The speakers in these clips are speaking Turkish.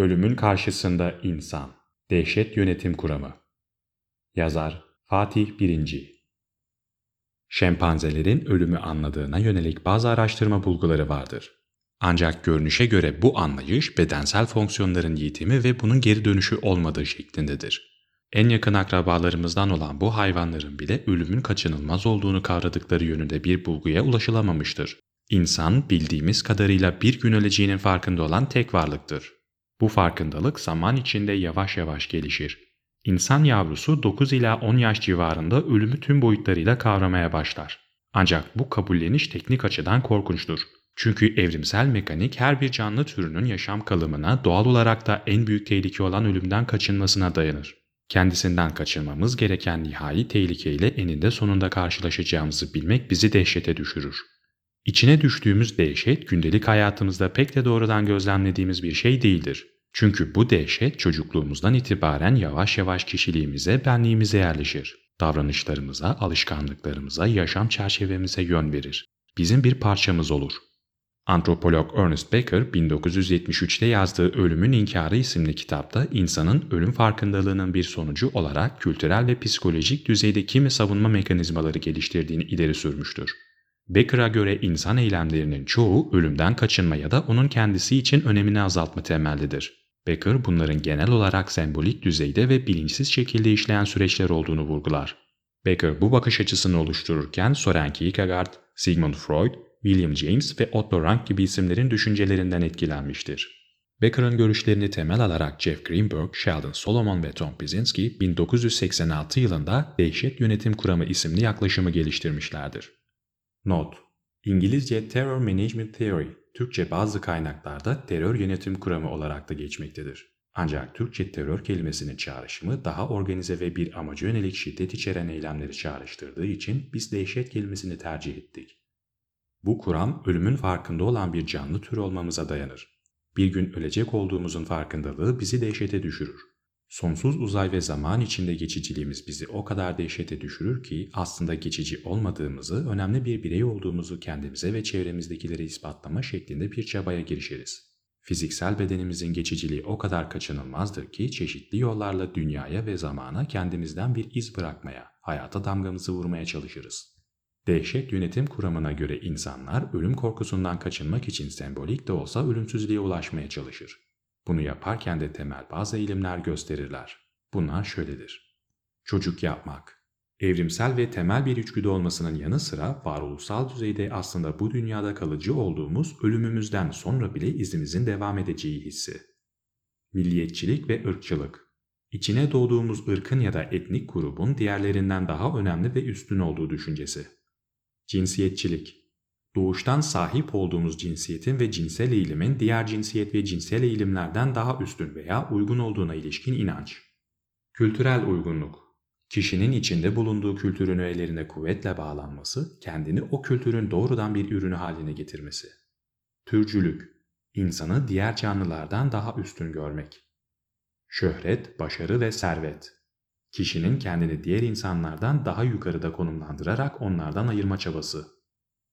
Ölümün karşısında insan. Dehşet yönetim kuramı. Yazar Fatih Birinci. Şempanzelerin ölümü anladığına yönelik bazı araştırma bulguları vardır. Ancak görünüşe göre bu anlayış bedensel fonksiyonların yitimi ve bunun geri dönüşü olmadığı şeklindedir. En yakın akrabalarımızdan olan bu hayvanların bile ölümün kaçınılmaz olduğunu kavradıkları yönünde bir bulguya ulaşılamamıştır. İnsan bildiğimiz kadarıyla bir gün öleceğinin farkında olan tek varlıktır. Bu farkındalık zaman içinde yavaş yavaş gelişir. İnsan yavrusu 9 ila 10 yaş civarında ölümü tüm boyutlarıyla kavramaya başlar. Ancak bu kabulleniş teknik açıdan korkunçtur. Çünkü evrimsel mekanik her bir canlı türünün yaşam kalımına doğal olarak da en büyük tehlike olan ölümden kaçınmasına dayanır. Kendisinden kaçınmamız gereken nihai tehlikeyle eninde sonunda karşılaşacağımızı bilmek bizi dehşete düşürür. İçine düştüğümüz dehşet gündelik hayatımızda pek de doğrudan gözlemlediğimiz bir şey değildir. Çünkü bu dehşet çocukluğumuzdan itibaren yavaş yavaş kişiliğimize, benliğimize yerleşir. Davranışlarımıza, alışkanlıklarımıza, yaşam çerçevemize yön verir. Bizim bir parçamız olur. Antropolog Ernest Becker 1973'te yazdığı Ölümün İnkarı isimli kitapta insanın ölüm farkındalığının bir sonucu olarak kültürel ve psikolojik düzeyde kimi savunma mekanizmaları geliştirdiğini ileri sürmüştür. Becker'a göre insan eylemlerinin çoğu ölümden kaçınma ya da onun kendisi için önemini azaltma temellidir. Becker bunların genel olarak sembolik düzeyde ve bilinçsiz şekilde işleyen süreçler olduğunu vurgular. Becker bu bakış açısını oluştururken Soren Kierkegaard, Sigmund Freud, William James ve Otto Rank gibi isimlerin düşüncelerinden etkilenmiştir. Becker'ın görüşlerini temel alarak Jeff Greenberg, Sheldon Solomon ve Tom Pizinski 1986 yılında Dehşet Yönetim Kuramı isimli yaklaşımı geliştirmişlerdir. Not İngilizce Terror Management Theory, Türkçe bazı kaynaklarda terör yönetim kuramı olarak da geçmektedir. Ancak Türkçe terör kelimesinin çağrışımı daha organize ve bir amaca yönelik şiddet içeren eylemleri çağrıştırdığı için biz dehşet kelimesini tercih ettik. Bu kuram ölümün farkında olan bir canlı tür olmamıza dayanır. Bir gün ölecek olduğumuzun farkındalığı bizi dehşete düşürür. Sonsuz uzay ve zaman içinde geçiciliğimiz bizi o kadar dehşete düşürür ki aslında geçici olmadığımızı, önemli bir birey olduğumuzu kendimize ve çevremizdekilere ispatlama şeklinde bir çabaya girişiriz. Fiziksel bedenimizin geçiciliği o kadar kaçınılmazdır ki çeşitli yollarla dünyaya ve zamana kendimizden bir iz bırakmaya, hayata damgamızı vurmaya çalışırız. Dehşet yönetim kuramına göre insanlar ölüm korkusundan kaçınmak için sembolik de olsa ölümsüzlüğe ulaşmaya çalışır. Bunu yaparken de temel bazı eğilimler gösterirler. Bunlar şöyledir. Çocuk yapmak. Evrimsel ve temel bir içgüdü olmasının yanı sıra varoluşsal düzeyde aslında bu dünyada kalıcı olduğumuz ölümümüzden sonra bile izimizin devam edeceği hissi. Milliyetçilik ve ırkçılık. İçine doğduğumuz ırkın ya da etnik grubun diğerlerinden daha önemli ve üstün olduğu düşüncesi. Cinsiyetçilik doğuştan sahip olduğumuz cinsiyetin ve cinsel eğilimin diğer cinsiyet ve cinsel eğilimlerden daha üstün veya uygun olduğuna ilişkin inanç. Kültürel uygunluk Kişinin içinde bulunduğu kültürün öğelerine kuvvetle bağlanması, kendini o kültürün doğrudan bir ürünü haline getirmesi. Türcülük insanı diğer canlılardan daha üstün görmek. Şöhret, başarı ve servet kişinin kendini diğer insanlardan daha yukarıda konumlandırarak onlardan ayırma çabası.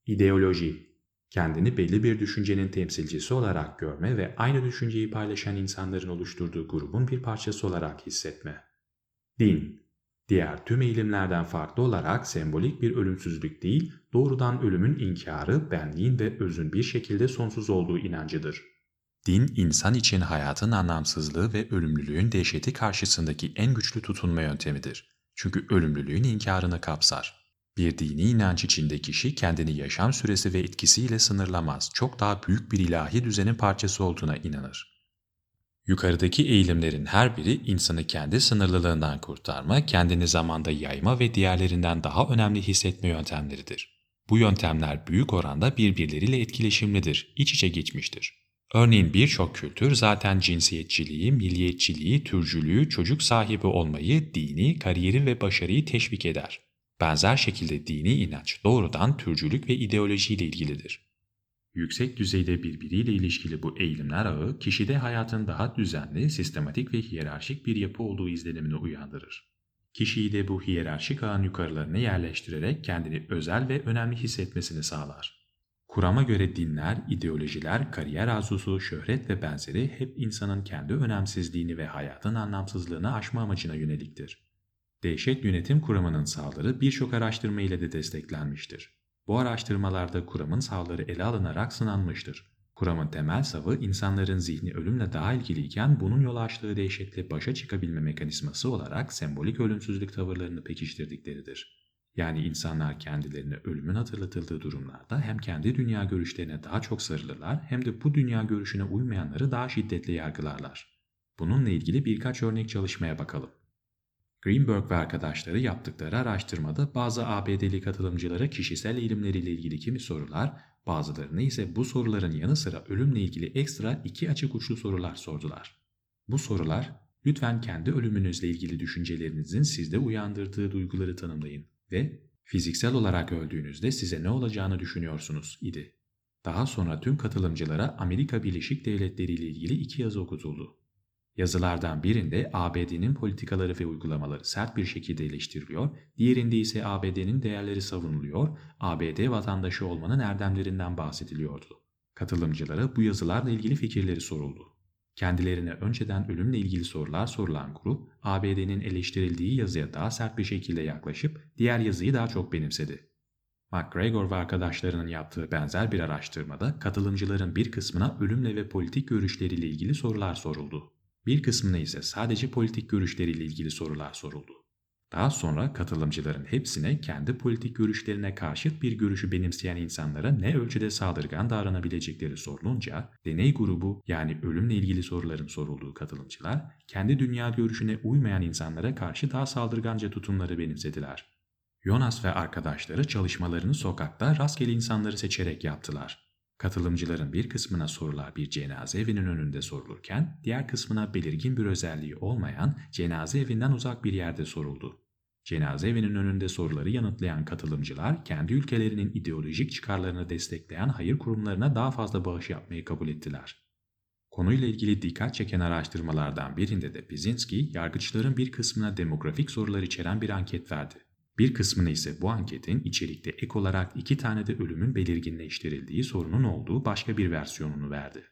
İdeoloji, kendini belli bir düşüncenin temsilcisi olarak görme ve aynı düşünceyi paylaşan insanların oluşturduğu grubun bir parçası olarak hissetme. Din, diğer tüm eğilimlerden farklı olarak sembolik bir ölümsüzlük değil, doğrudan ölümün inkarı, benliğin ve özün bir şekilde sonsuz olduğu inancıdır. Din, insan için hayatın anlamsızlığı ve ölümlülüğün dehşeti karşısındaki en güçlü tutunma yöntemidir. Çünkü ölümlülüğün inkarını kapsar. Bir dini inanç içinde kişi kendini yaşam süresi ve etkisiyle sınırlamaz, çok daha büyük bir ilahi düzenin parçası olduğuna inanır. Yukarıdaki eğilimlerin her biri insanı kendi sınırlılığından kurtarma, kendini zamanda yayma ve diğerlerinden daha önemli hissetme yöntemleridir. Bu yöntemler büyük oranda birbirleriyle etkileşimlidir, iç içe geçmiştir. Örneğin birçok kültür zaten cinsiyetçiliği, milliyetçiliği, türcülüğü, çocuk sahibi olmayı, dini, kariyeri ve başarıyı teşvik eder. Benzer şekilde dini inanç doğrudan türcülük ve ideolojiyle ilgilidir. Yüksek düzeyde birbiriyle ilişkili bu eğilimler ağı kişide hayatın daha düzenli, sistematik ve hiyerarşik bir yapı olduğu izlenimini uyandırır. Kişiyi de bu hiyerarşik ağın yukarılarına yerleştirerek kendini özel ve önemli hissetmesini sağlar. Kurama göre dinler, ideolojiler, kariyer arzusu, şöhret ve benzeri hep insanın kendi önemsizliğini ve hayatın anlamsızlığını aşma amacına yöneliktir. Dehşet yönetim kuramının sağları birçok araştırma ile de desteklenmiştir. Bu araştırmalarda kuramın sağları ele alınarak sınanmıştır. Kuramın temel savı insanların zihni ölümle daha ilgiliyken bunun yol açtığı dehşetle başa çıkabilme mekanizması olarak sembolik ölümsüzlük tavırlarını pekiştirdikleridir. Yani insanlar kendilerine ölümün hatırlatıldığı durumlarda hem kendi dünya görüşlerine daha çok sarılırlar hem de bu dünya görüşüne uymayanları daha şiddetle yargılarlar. Bununla ilgili birkaç örnek çalışmaya bakalım. Greenberg ve arkadaşları yaptıkları araştırmada bazı ABD'li katılımcılara kişisel eğilimleriyle ilgili kimi sorular, bazılarına ise bu soruların yanı sıra ölümle ilgili ekstra iki açık uçlu sorular sordular. Bu sorular, lütfen kendi ölümünüzle ilgili düşüncelerinizin sizde uyandırdığı duyguları tanımlayın ve fiziksel olarak öldüğünüzde size ne olacağını düşünüyorsunuz idi. Daha sonra tüm katılımcılara Amerika Birleşik Devletleri ile ilgili iki yazı okutuldu. Yazılardan birinde ABD'nin politikaları ve uygulamaları sert bir şekilde eleştiriliyor, diğerinde ise ABD'nin değerleri savunuluyor, ABD vatandaşı olmanın erdemlerinden bahsediliyordu. Katılımcılara bu yazılarla ilgili fikirleri soruldu. Kendilerine önceden ölümle ilgili sorular sorulan grup, ABD'nin eleştirildiği yazıya daha sert bir şekilde yaklaşıp diğer yazıyı daha çok benimsedi. McGregor ve arkadaşlarının yaptığı benzer bir araştırmada katılımcıların bir kısmına ölümle ve politik görüşleriyle ilgili sorular soruldu. Bir kısmına ise sadece politik görüşleriyle ilgili sorular soruldu. Daha sonra katılımcıların hepsine kendi politik görüşlerine karşıt bir görüşü benimseyen insanlara ne ölçüde saldırgan davranabilecekleri sorulunca, deney grubu yani ölümle ilgili soruların sorulduğu katılımcılar, kendi dünya görüşüne uymayan insanlara karşı daha saldırganca tutumları benimsediler. Jonas ve arkadaşları çalışmalarını sokakta rastgele insanları seçerek yaptılar. Katılımcıların bir kısmına sorular bir cenaze evinin önünde sorulurken diğer kısmına belirgin bir özelliği olmayan cenaze evinden uzak bir yerde soruldu. Cenaze evinin önünde soruları yanıtlayan katılımcılar kendi ülkelerinin ideolojik çıkarlarını destekleyen hayır kurumlarına daha fazla bağış yapmayı kabul ettiler. Konuyla ilgili dikkat çeken araştırmalardan birinde de Bizinski, yargıçların bir kısmına demografik sorular içeren bir anket verdi. Bir kısmına ise bu anketin içerikte ek olarak iki tane de ölümün belirginleştirildiği sorunun olduğu başka bir versiyonunu verdi.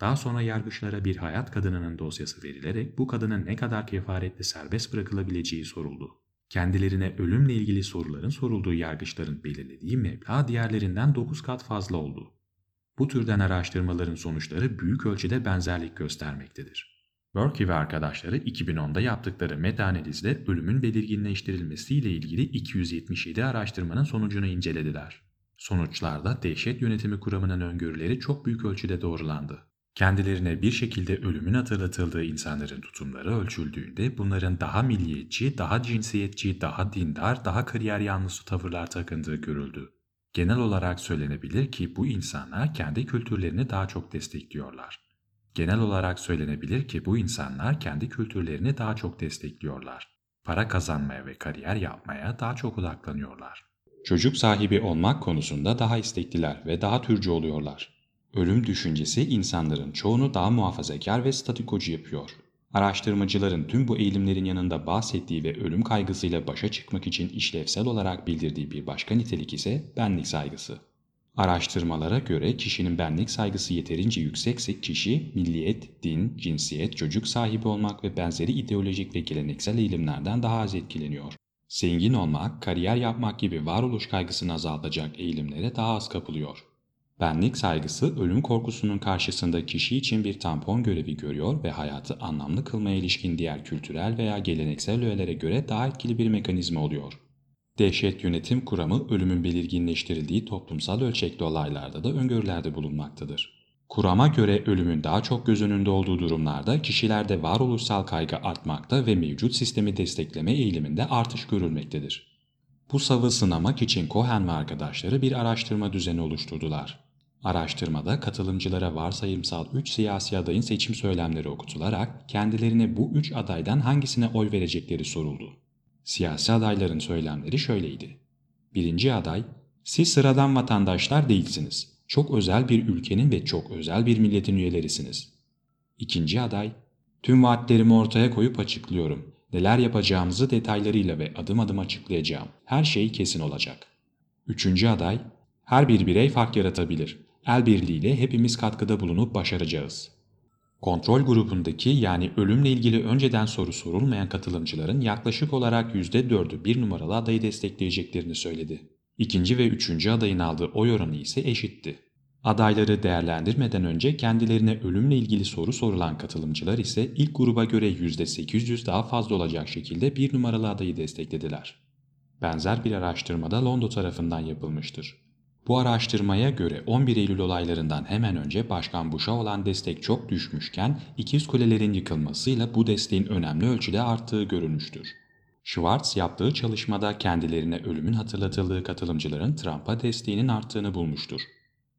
Daha sonra yargıçlara bir hayat kadınının dosyası verilerek bu kadının ne kadar kefaretle serbest bırakılabileceği soruldu. Kendilerine ölümle ilgili soruların sorulduğu yargıçların belirlediği meblağ diğerlerinden 9 kat fazla oldu. Bu türden araştırmaların sonuçları büyük ölçüde benzerlik göstermektedir. Berkey ve arkadaşları 2010'da yaptıkları meta-analizde ölümün belirginleştirilmesiyle ilgili 277 araştırmanın sonucunu incelediler. Sonuçlarda dehşet yönetimi kuramının öngörüleri çok büyük ölçüde doğrulandı. Kendilerine bir şekilde ölümün hatırlatıldığı insanların tutumları ölçüldüğünde bunların daha milliyetçi, daha cinsiyetçi, daha dindar, daha kariyer yanlısı tavırlar takındığı görüldü. Genel olarak söylenebilir ki bu insanlar kendi kültürlerini daha çok destekliyorlar. Genel olarak söylenebilir ki bu insanlar kendi kültürlerini daha çok destekliyorlar. Para kazanmaya ve kariyer yapmaya daha çok odaklanıyorlar. Çocuk sahibi olmak konusunda daha istekliler ve daha türcü oluyorlar. Ölüm düşüncesi insanların çoğunu daha muhafazakar ve statikocu yapıyor. Araştırmacıların tüm bu eğilimlerin yanında bahsettiği ve ölüm kaygısıyla başa çıkmak için işlevsel olarak bildirdiği bir başka nitelik ise benlik saygısı. Araştırmalara göre kişinin benlik saygısı yeterince yüksekse kişi milliyet, din, cinsiyet, çocuk sahibi olmak ve benzeri ideolojik ve geleneksel eğilimlerden daha az etkileniyor. Zengin olmak, kariyer yapmak gibi varoluş kaygısını azaltacak eğilimlere daha az kapılıyor. Benlik saygısı ölüm korkusunun karşısında kişi için bir tampon görevi görüyor ve hayatı anlamlı kılmaya ilişkin diğer kültürel veya geleneksel öğelere göre daha etkili bir mekanizma oluyor. Dehşet yönetim kuramı ölümün belirginleştirildiği toplumsal ölçekli olaylarda da öngörülerde bulunmaktadır. Kurama göre ölümün daha çok göz önünde olduğu durumlarda kişilerde varoluşsal kaygı artmakta ve mevcut sistemi destekleme eğiliminde artış görülmektedir. Bu savı sınamak için Cohen ve arkadaşları bir araştırma düzeni oluşturdular. Araştırmada katılımcılara varsayımsal 3 siyasi adayın seçim söylemleri okutularak kendilerine bu 3 adaydan hangisine oy verecekleri soruldu. Siyasi adayların söylemleri şöyleydi. Birinci aday, siz sıradan vatandaşlar değilsiniz. Çok özel bir ülkenin ve çok özel bir milletin üyelerisiniz. İkinci aday, tüm vaatlerimi ortaya koyup açıklıyorum. Neler yapacağımızı detaylarıyla ve adım adım açıklayacağım. Her şey kesin olacak. Üçüncü aday, Her bir birey fark yaratabilir. El birliğiyle hepimiz katkıda bulunup başaracağız. Kontrol grubundaki yani ölümle ilgili önceden soru sorulmayan katılımcıların yaklaşık olarak %4'ü bir numaralı adayı destekleyeceklerini söyledi. İkinci ve üçüncü adayın aldığı oy oranı ise eşitti. Adayları değerlendirmeden önce kendilerine ölümle ilgili soru sorulan katılımcılar ise ilk gruba göre %800 daha fazla olacak şekilde bir numaralı adayı desteklediler. Benzer bir araştırmada Londo tarafından yapılmıştır. Bu araştırmaya göre 11 Eylül olaylarından hemen önce Başkan Bush'a olan destek çok düşmüşken ikiz kulelerin yıkılmasıyla bu desteğin önemli ölçüde arttığı görülmüştür. Schwartz yaptığı çalışmada kendilerine ölümün hatırlatıldığı katılımcıların Trump'a desteğinin arttığını bulmuştur.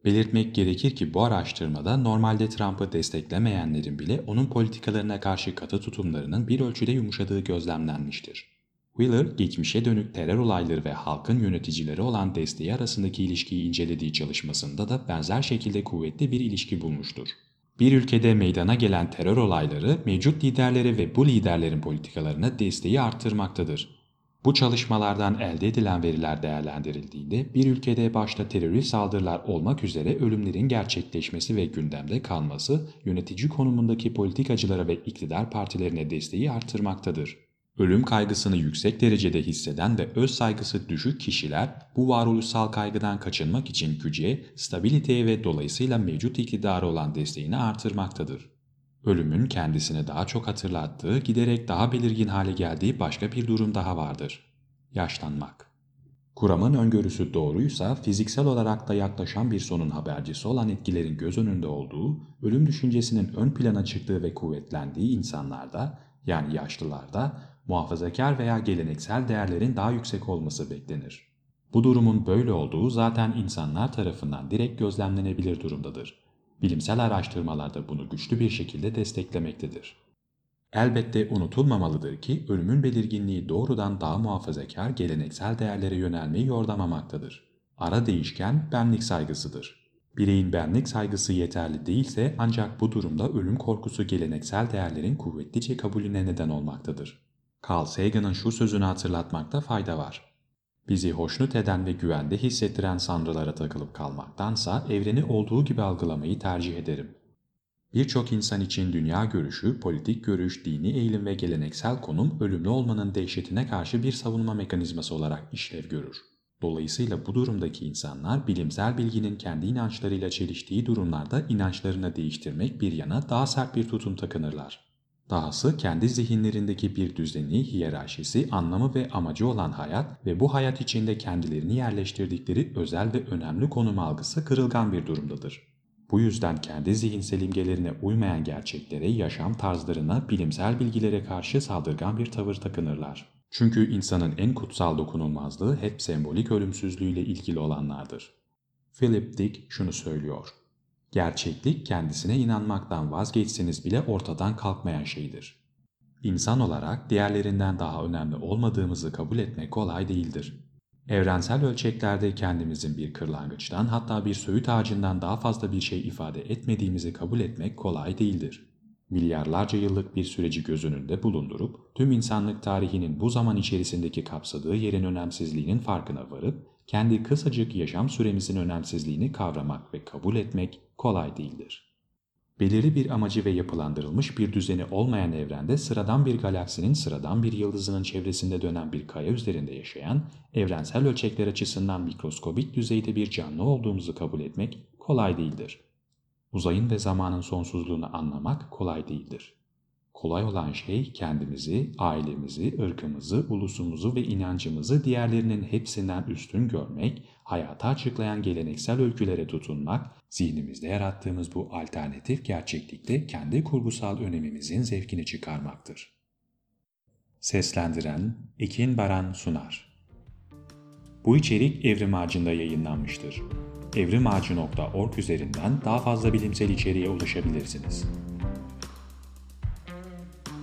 Belirtmek gerekir ki bu araştırmada normalde Trump'ı desteklemeyenlerin bile onun politikalarına karşı katı tutumlarının bir ölçüde yumuşadığı gözlemlenmiştir. Wheeler, geçmişe dönük terör olayları ve halkın yöneticileri olan desteği arasındaki ilişkiyi incelediği çalışmasında da benzer şekilde kuvvetli bir ilişki bulmuştur. Bir ülkede meydana gelen terör olayları mevcut liderleri ve bu liderlerin politikalarına desteği arttırmaktadır. Bu çalışmalardan elde edilen veriler değerlendirildiğinde bir ülkede başta terörist saldırılar olmak üzere ölümlerin gerçekleşmesi ve gündemde kalması yönetici konumundaki politikacılara ve iktidar partilerine desteği arttırmaktadır. Ölüm kaygısını yüksek derecede hisseden ve öz saygısı düşük kişiler bu varoluşsal kaygıdan kaçınmak için güce, stabiliteye ve dolayısıyla mevcut iktidarı olan desteğini artırmaktadır. Ölümün kendisini daha çok hatırlattığı, giderek daha belirgin hale geldiği başka bir durum daha vardır. Yaşlanmak. Kuramın öngörüsü doğruysa fiziksel olarak da yaklaşan bir sonun habercisi olan etkilerin göz önünde olduğu, ölüm düşüncesinin ön plana çıktığı ve kuvvetlendiği insanlarda, yani yaşlılarda, muhafazakar veya geleneksel değerlerin daha yüksek olması beklenir. Bu durumun böyle olduğu zaten insanlar tarafından direkt gözlemlenebilir durumdadır. Bilimsel araştırmalar da bunu güçlü bir şekilde desteklemektedir. Elbette unutulmamalıdır ki ölümün belirginliği doğrudan daha muhafazakar geleneksel değerlere yönelmeyi yordamamaktadır. Ara değişken benlik saygısıdır. Bireyin benlik saygısı yeterli değilse ancak bu durumda ölüm korkusu geleneksel değerlerin kuvvetlice kabulüne neden olmaktadır. Carl Sagan'ın şu sözünü hatırlatmakta fayda var. Bizi hoşnut eden ve güvende hissettiren sanrılara takılıp kalmaktansa evreni olduğu gibi algılamayı tercih ederim. Birçok insan için dünya görüşü, politik görüş, dini eğilim ve geleneksel konum ölümlü olmanın dehşetine karşı bir savunma mekanizması olarak işlev görür. Dolayısıyla bu durumdaki insanlar bilimsel bilginin kendi inançlarıyla çeliştiği durumlarda inançlarını değiştirmek bir yana daha sert bir tutum takınırlar. Dahası kendi zihinlerindeki bir düzeni, hiyerarşisi, anlamı ve amacı olan hayat ve bu hayat içinde kendilerini yerleştirdikleri özel ve önemli konum algısı kırılgan bir durumdadır. Bu yüzden kendi zihinsel imgelerine uymayan gerçeklere, yaşam tarzlarına, bilimsel bilgilere karşı saldırgan bir tavır takınırlar. Çünkü insanın en kutsal dokunulmazlığı hep sembolik ölümsüzlüğüyle ilgili olanlardır. Philip Dick şunu söylüyor. Gerçeklik kendisine inanmaktan vazgeçseniz bile ortadan kalkmayan şeydir. İnsan olarak diğerlerinden daha önemli olmadığımızı kabul etmek kolay değildir. Evrensel ölçeklerde kendimizin bir kırlangıçtan hatta bir söğüt ağacından daha fazla bir şey ifade etmediğimizi kabul etmek kolay değildir. Milyarlarca yıllık bir süreci göz önünde bulundurup tüm insanlık tarihinin bu zaman içerisindeki kapsadığı yerin önemsizliğinin farkına varıp kendi kısacık yaşam süremizin önemsizliğini kavramak ve kabul etmek kolay değildir. Belirli bir amacı ve yapılandırılmış bir düzeni olmayan evrende sıradan bir galaksinin sıradan bir yıldızının çevresinde dönen bir kaya üzerinde yaşayan, evrensel ölçekler açısından mikroskobik düzeyde bir canlı olduğumuzu kabul etmek kolay değildir. Uzayın ve zamanın sonsuzluğunu anlamak kolay değildir. Kolay olan şey kendimizi, ailemizi, ırkımızı, ulusumuzu ve inancımızı diğerlerinin hepsinden üstün görmek, hayata açıklayan geleneksel öykülere tutunmak, zihnimizde yarattığımız bu alternatif gerçeklikte kendi kurgusal önemimizin zevkini çıkarmaktır. Seslendiren Ekin Baran Sunar Bu içerik Evrim Ağacı'nda yayınlanmıştır. evrimağacı.org üzerinden daha fazla bilimsel içeriğe ulaşabilirsiniz.